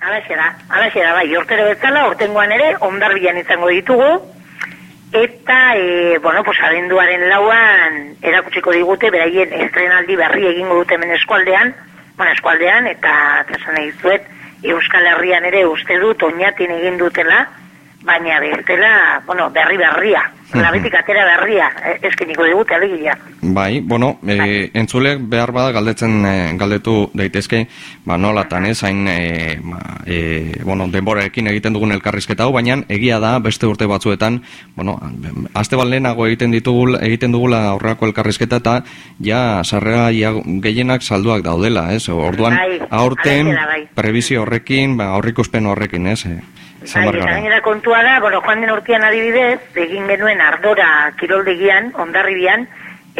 Alaxe da, alaxe da, bai, urtero bezala, urtengoan ere, ondarbian izango ditugu, eta, e, bueno, pues, abenduaren lauan, erakutsiko digute, beraien estrenaldi berri egingo dute hemen eskualdean, bueno, eskualdean, eta, eta nahi zuet, Euskal Herrian ere uste dut, oinatin egin dutela, baina bestela, bueno, berri berria, labetik atera berria, eh, eskeniko digute alegia. Bai, bueno, e, bai. entzulek behar bada galdetzen e, galdetu daitezke, ba nolatan ez, hain, e, e, bueno, denborarekin egiten dugun elkarrizketa hau, baina egia da beste urte batzuetan, bueno, azte lehenago egiten ditugu, egiten dugula aurreako elkarrizketa eta ja sarrera ja, gehienak salduak daudela, ez, orduan bai, aurten bai. prebizio horrekin, ba, aurrikuspen horrekin, ez, e. Bai, eta gainera kontua da, bueno, joan den urtean adibidez, egin genuen ardora kiroldegian, ondarribian,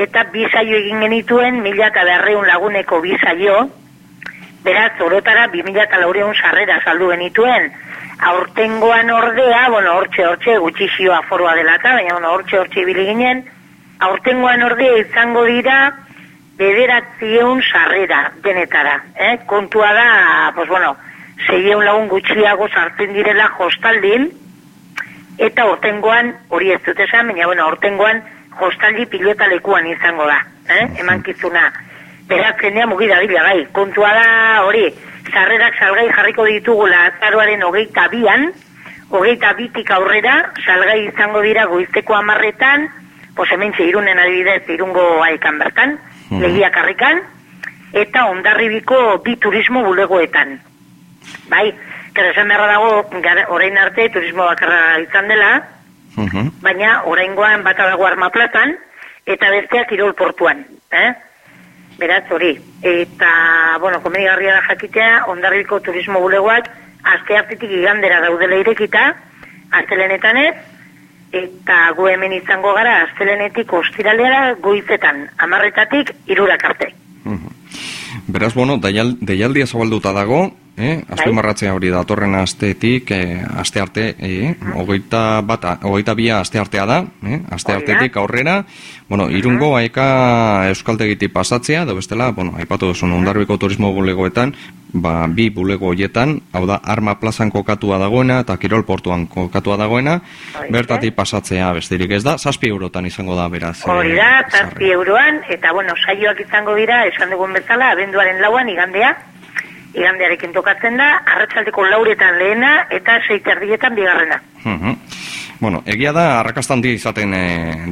eta bizaio egin genituen, mila eta beharreun laguneko bizaio, beraz, orotara, bi mila eta laureun sarrera saldu genituen, aurtengoan ordea, bueno, hortxe, hortxe, gutxizioa aforoa delata, baina, bueno, hortxe, hortxe ibili ginen, aurtengoan ordea izango dira, bederatzieun sarrera denetara, eh? kontua da, pues bueno, zeieun lagun gutxiago sartzen direla hostaldin, eta ortengoan, hori ez dut esan, baina bueno, ortengoan hostaldi pilota lekuan izango da, eh? eman kizuna. Beratzen dira mugida bila, bai, kontua da, hori, zarrerak salgai jarriko ditugula azaroaren hogeita bian, hogeita bitik aurrera, salgai izango dira goizteko amarretan, pos hemen irunen adibidez, irungo aikan bertan, mm legiak harrikan, eta ondarribiko bi turismo bulegoetan. Bai, gara esan beharra dago, orain arte turismo bakarra izan dela, uh baina oraingoan bat dago armaplatan, eta besteak kirol portuan. Eh? Beraz, hori. Eta, bueno, komedigarria da jakitea, ondarriko turismo bulegoak, azte hartitik igandera daudela irekita, aztelenetan ez, eta gu hemen izango gara, aztelenetik ostiralera goizetan, amarretatik irurak arte. Beraz, bueno, deialdia zabalduta dago, eh? Azpimarratzea hori datorren astetik, eh, aste arte, eh? Ogeita bat, ogeita bia aste artea da, eh? Aste artetik aurrera, bueno, irungo aeka euskaltegiti pasatzea, da bestela, bueno, aipatu duzun, ondarbiko turismo bulegoetan, ba, bi bulego hoietan, hau da, arma plazan kokatua dagoena, eta kirol portuan kokatua dagoena, bertati pasatzea besterik ez da, zazpi eurotan izango da, beraz. Hori da, eh, zazpi euroan, eta bueno, saioak izango dira, esan dugun bezala, abenduaren lauan, igandea, igandearekin tokatzen da, arratsaldeko lauretan lehena eta seiterdietan bigarrena. Uh Bueno, egia da, arrakastan izaten e,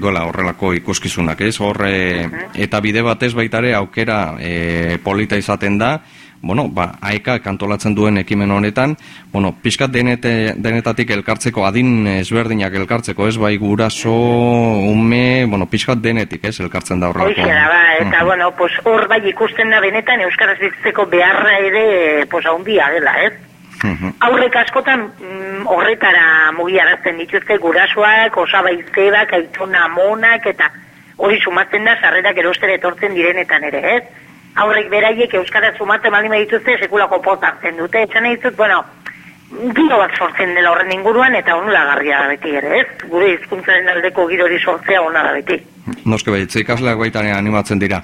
duela horrelako ikuskizunak, ez? Horre, eta bide batez baitare aukera e, polita izaten da, bueno, ba, aeka kantolatzen duen ekimen honetan, bueno, pixkat denete, denetatik elkartzeko, adin ezberdinak elkartzeko, ez, bai guraso, ume, bueno, pixkat denetik, ez, elkartzen da horrela. Hoxe ba, eta, bueno, pues, hor bai ikusten da benetan, Euskaraz bizitzeko beharra ere, pues, ahondia dela, ez? Aurrek askotan mm, horretara mugiarazten dituzte gurasoak, osabaizebak, aitona monak, eta hori sumatzen da, sarrerak erostere etortzen direnetan ere, ez? Aurrek beraiek euskara sumatzen baldin dituzte sekulako potartzen dute. Etxan ditut, bueno, giro bat sortzen dela horren inguruan eta onula garria da beti ere, ez? Gure hizkuntzaren aldeko girori sortzea ona da beti. Noske bai, ikasleak baitare animatzen dira?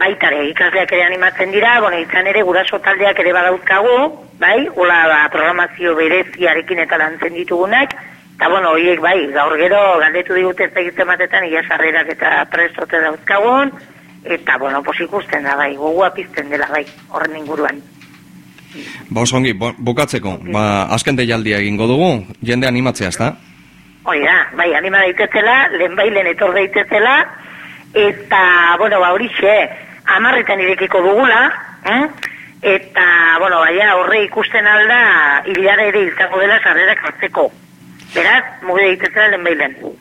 Baitare, ikasleak ere animatzen dira, bueno, izan ere guraso taldeak ere badauzkagu, bai, hola ba, programazio bereziarekin eta lantzen ditugunak, eta bueno, horiek bai, gaur gero, galdetu digute ez gizte matetan, ia sarrerak eta prestote dauzkagun, eta, bueno, pos ikusten da, bai, gogua pizten dela, bai, horren inguruan. Ba, osongi, bukatzeko, ba, azken deialdia egingo dugu, jende animatzea, ez da? Hoi da, bai, anima daitezela, lehen bai, lehen etor daitezela, eta, bueno, ba, hori xe, amarretan irekiko dugula, eh? eta, bueno, baina horre ikusten alda, hilare ere izango dela sarrerak hartzeko. Beraz, mugi daitezela lehen bai.